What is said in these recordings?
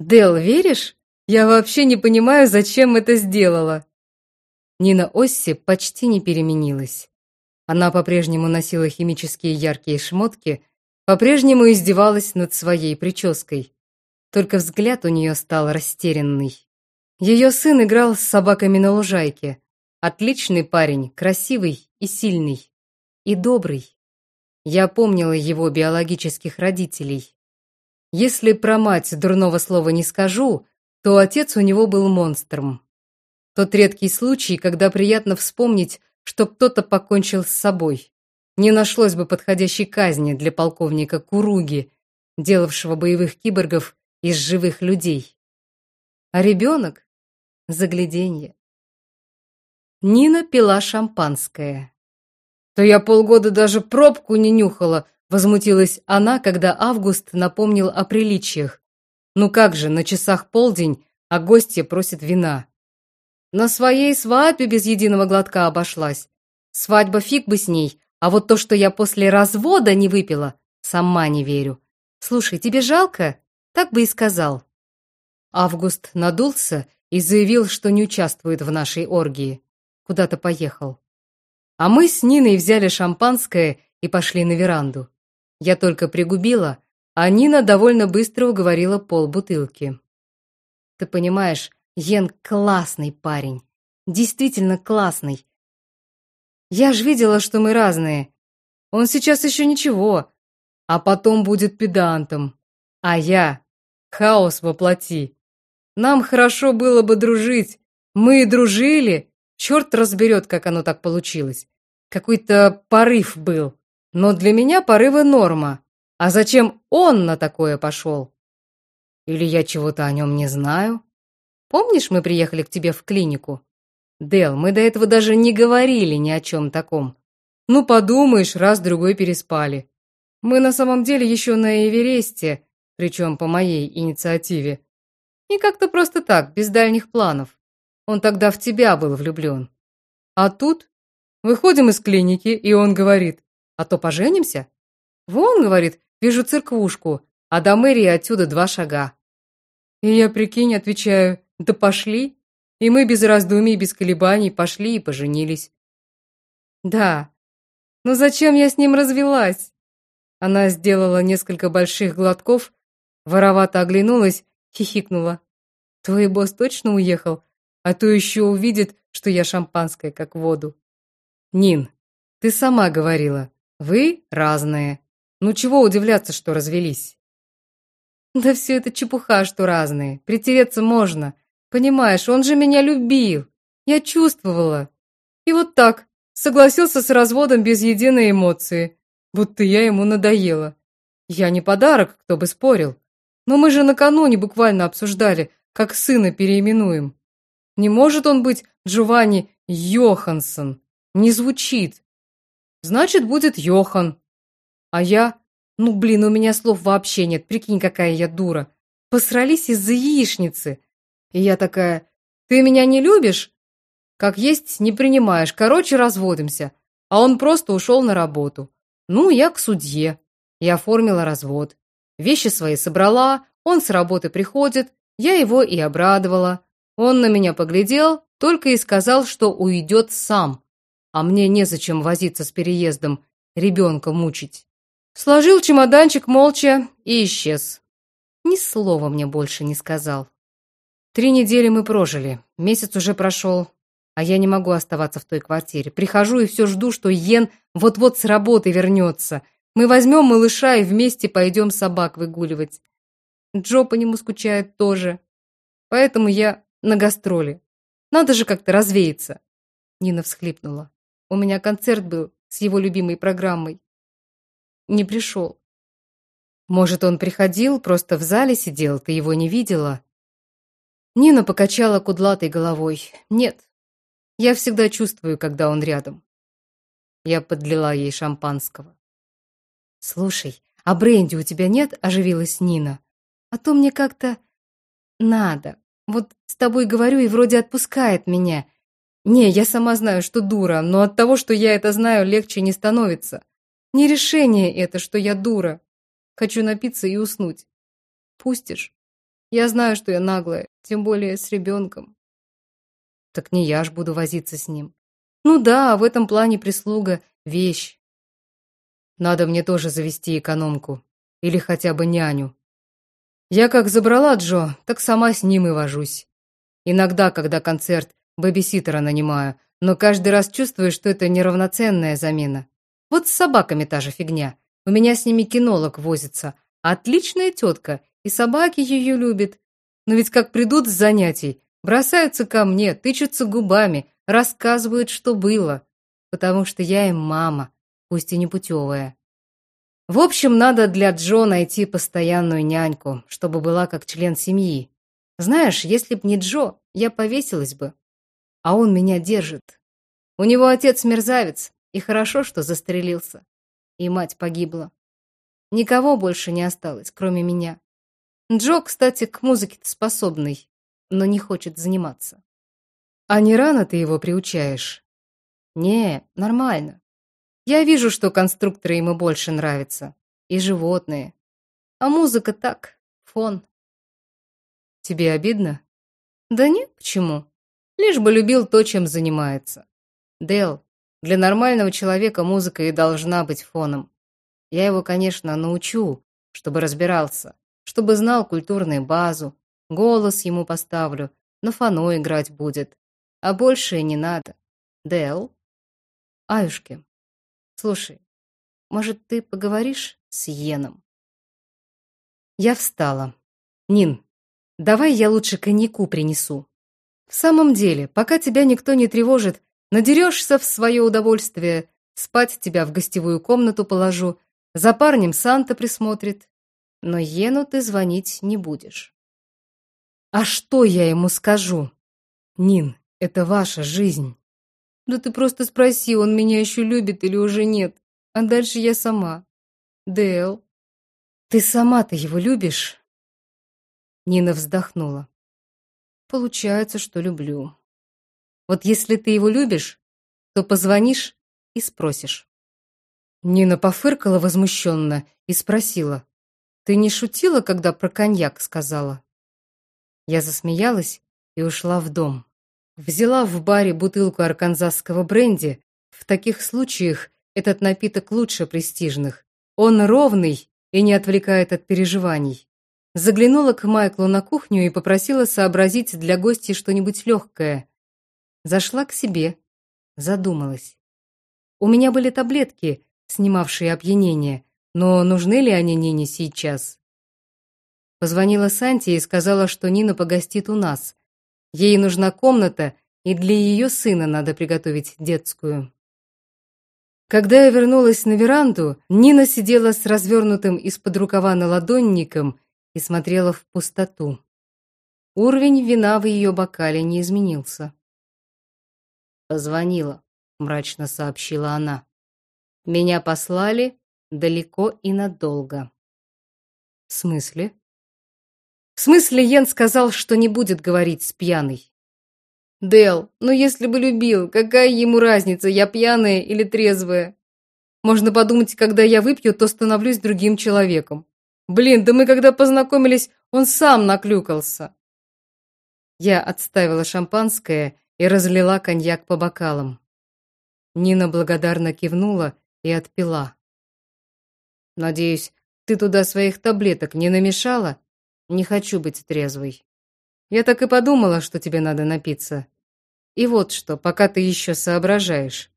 Дел, веришь? Я вообще не понимаю, зачем это сделала. Нина Осси почти не переменилась. Она по-прежнему носила химические яркие шмотки, по-прежнему издевалась над своей прической. Только взгляд у нее стал растерянный. Ее сын играл с собаками на лужайке. Отличный парень, красивый и сильный. И добрый. Я помнила его биологических родителей. Если про мать дурного слова не скажу, то отец у него был монстром. Тот редкий случай, когда приятно вспомнить, что кто-то покончил с собой. Не нашлось бы подходящей казни для полковника Куруги, делавшего боевых киборгов из живых людей. А ребенок — загляденье. Нина пила шампанское. «То я полгода даже пробку не нюхала», — возмутилась она, когда Август напомнил о приличиях. «Ну как же, на часах полдень, а гостья просит вина». На своей свадьбе без единого глотка обошлась. Свадьба фиг бы с ней, а вот то, что я после развода не выпила, сама не верю. Слушай, тебе жалко? Так бы и сказал. Август надулся и заявил, что не участвует в нашей оргии. Куда-то поехал. А мы с Ниной взяли шампанское и пошли на веранду. Я только пригубила, а Нина довольно быстро уговорила полбутылки. Ты понимаешь, Йен классный парень. Действительно классный. Я ж видела, что мы разные. Он сейчас еще ничего, а потом будет педантом. А я — хаос воплоти. Нам хорошо было бы дружить. Мы и дружили. Черт разберет, как оно так получилось. Какой-то порыв был. Но для меня порывы норма. А зачем он на такое пошел? Или я чего-то о нем не знаю? Помнишь, мы приехали к тебе в клинику? Дел, мы до этого даже не говорили ни о чем таком. Ну, подумаешь, раз-другой переспали. Мы на самом деле еще на Эвересте, причем по моей инициативе. И как-то просто так, без дальних планов. Он тогда в тебя был влюблен. А тут выходим из клиники, и он говорит, а то поженимся? Вон, говорит, вижу церквушку, а до мэрии отсюда два шага. И я, прикинь, отвечаю, да пошли. И мы без раздумий, без колебаний пошли и поженились. Да, но зачем я с ним развелась? Она сделала несколько больших глотков, воровато оглянулась, хихикнула. Твой босс точно уехал, а то еще увидит, что я шампанское, как воду. Нин, ты сама говорила, вы разные. Ну чего удивляться, что развелись? Да все это чепуха, что разные. Притереться можно. Понимаешь, он же меня любил. Я чувствовала. И вот так, согласился с разводом без единой эмоции. Будто я ему надоела. Я не подарок, кто бы спорил. Но мы же накануне буквально обсуждали, как сына переименуем. Не может он быть Джованни Йоханссон. Не звучит. Значит, будет Йохан. А я... Ну, блин, у меня слов вообще нет. Прикинь, какая я дура. Посрались из-за яичницы. И я такая, ты меня не любишь? Как есть, не принимаешь. Короче, разводимся. А он просто ушел на работу. Ну, я к судье. Я оформила развод. Вещи свои собрала, он с работы приходит, я его и обрадовала. Он на меня поглядел, только и сказал, что уйдет сам. А мне незачем возиться с переездом, ребенка мучить. Сложил чемоданчик молча и исчез. Ни слова мне больше не сказал. Три недели мы прожили, месяц уже прошел, а я не могу оставаться в той квартире. Прихожу и все жду, что Йен вот-вот с работы вернется. Мы возьмем малыша и вместе пойдем собак выгуливать. Джо по нему скучает тоже. Поэтому я на гастроли. Надо же как-то развеяться. Нина всхлипнула. У меня концерт был с его любимой программой. Не пришел. Может, он приходил, просто в зале сидел, ты его не видела? Нина покачала кудлатой головой. «Нет, я всегда чувствую, когда он рядом». Я подлила ей шампанского. «Слушай, а бренди у тебя нет?» – оживилась Нина. «А то мне как-то надо. Вот с тобой говорю, и вроде отпускает меня. Не, я сама знаю, что дура, но от того, что я это знаю, легче не становится. Не решение это, что я дура. Хочу напиться и уснуть. Пустишь?» Я знаю, что я наглая, тем более с ребенком. Так не я ж буду возиться с ним. Ну да, в этом плане прислуга – вещь. Надо мне тоже завести экономку. Или хотя бы няню. Я как забрала Джо, так сама с ним и вожусь. Иногда, когда концерт, бэбиситера нанимаю, но каждый раз чувствую, что это неравноценная замена. Вот с собаками та же фигня. У меня с ними кинолог возится. Отличная тетка, и собаки ее любят. Но ведь как придут с занятий, бросаются ко мне, тычутся губами, рассказывают, что было. Потому что я им мама, пусть и не путевая. В общем, надо для Джо найти постоянную няньку, чтобы была как член семьи. Знаешь, если б не Джо, я повесилась бы. А он меня держит. У него отец мерзавец, и хорошо, что застрелился. И мать погибла. Никого больше не осталось, кроме меня. Джо, кстати, к музыке способный, но не хочет заниматься. А не рано ты его приучаешь? Не, нормально. Я вижу, что конструкторы ему больше нравятся. И животные. А музыка так, фон. Тебе обидно? Да нет, почему? Лишь бы любил то, чем занимается. Дел, для нормального человека музыка и должна быть фоном. Я его, конечно, научу, чтобы разбирался, чтобы знал культурную базу, голос ему поставлю, на фано играть будет. А больше не надо. Дел? Аюшки, слушай, может, ты поговоришь с Йеном? Я встала. Нин, давай я лучше коньяку принесу. В самом деле, пока тебя никто не тревожит, надерешься в свое удовольствие, спать тебя в гостевую комнату положу, за парнем Санта присмотрит. Но Йену ты звонить не будешь. А что я ему скажу? Нин, это ваша жизнь. Да ты просто спроси, он меня еще любит или уже нет. А дальше я сама. Дэл, ты сама-то его любишь? Нина вздохнула. Получается, что люблю. Вот если ты его любишь, то позвонишь и спросишь. Нина пофыркала возмущенно и спросила. «Ты не шутила, когда про коньяк сказала?» Я засмеялась и ушла в дом. Взяла в баре бутылку арканзасского бренди. В таких случаях этот напиток лучше престижных. Он ровный и не отвлекает от переживаний. Заглянула к Майклу на кухню и попросила сообразить для гостей что-нибудь легкое. Зашла к себе, задумалась. У меня были таблетки, снимавшие опьянение, но нужны ли они Нине сейчас? Позвонила Санте и сказала, что Нина погостит у нас. Ей нужна комната, и для ее сына надо приготовить детскую. Когда я вернулась на веранду, Нина сидела с развернутым из-под рукава наладонником и смотрела в пустоту. Уровень вина в ее бокале не изменился. «Позвонила», — мрачно сообщила она. Меня послали далеко и надолго. В смысле? В смысле, Йен сказал, что не будет говорить с пьяной. Дел, ну если бы любил, какая ему разница, я пьяная или трезвая? Можно подумать, когда я выпью, то становлюсь другим человеком. Блин, да мы когда познакомились, он сам наклюкался. Я отставила шампанское и разлила коньяк по бокалам. Нина благодарно кивнула и отпила. «Надеюсь, ты туда своих таблеток не намешала? Не хочу быть трезвой. Я так и подумала, что тебе надо напиться. И вот что, пока ты еще соображаешь.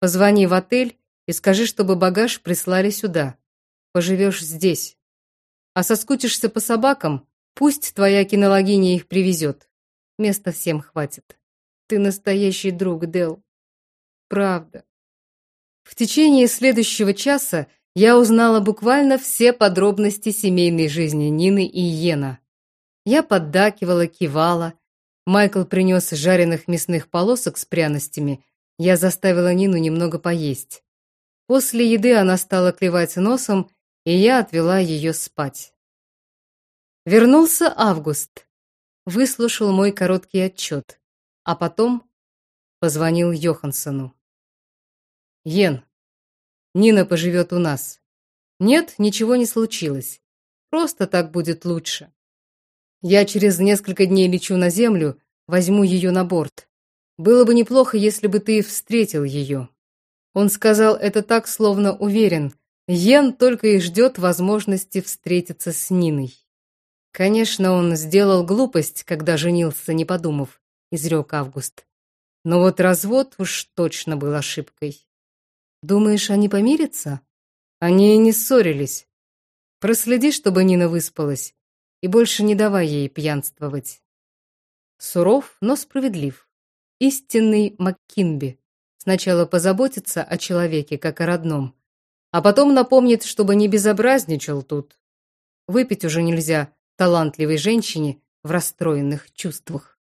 Позвони в отель и скажи, чтобы багаж прислали сюда. Поживешь здесь. А соскучишься по собакам, пусть твоя кинологиня их привезет. Места всем хватит. Ты настоящий друг, Дел. Правда. В течение следующего часа я узнала буквально все подробности семейной жизни Нины и Йена. Я поддакивала, кивала. Майкл принес жареных мясных полосок с пряностями. Я заставила Нину немного поесть. После еды она стала клевать носом, и я отвела ее спать. Вернулся Август. Выслушал мой короткий отчет. А потом позвонил Йоханссону. Йен, Нина поживет у нас. Нет, ничего не случилось. Просто так будет лучше. Я через несколько дней лечу на землю, возьму ее на борт. Было бы неплохо, если бы ты встретил ее». Он сказал это так, словно уверен. Йен только и ждет возможности встретиться с Ниной. Конечно, он сделал глупость, когда женился, не подумав, изрек Август. Но вот развод уж точно был ошибкой. Думаешь, они помирятся? Они и не ссорились. Проследи, чтобы Нина выспалась, и больше не давай ей пьянствовать. Суров, но справедлив. Истинный Маккинби. Сначала позаботится о человеке, как о родном, а потом напомнит, чтобы не безобразничал тут. Выпить уже нельзя талантливой женщине в расстроенных чувствах.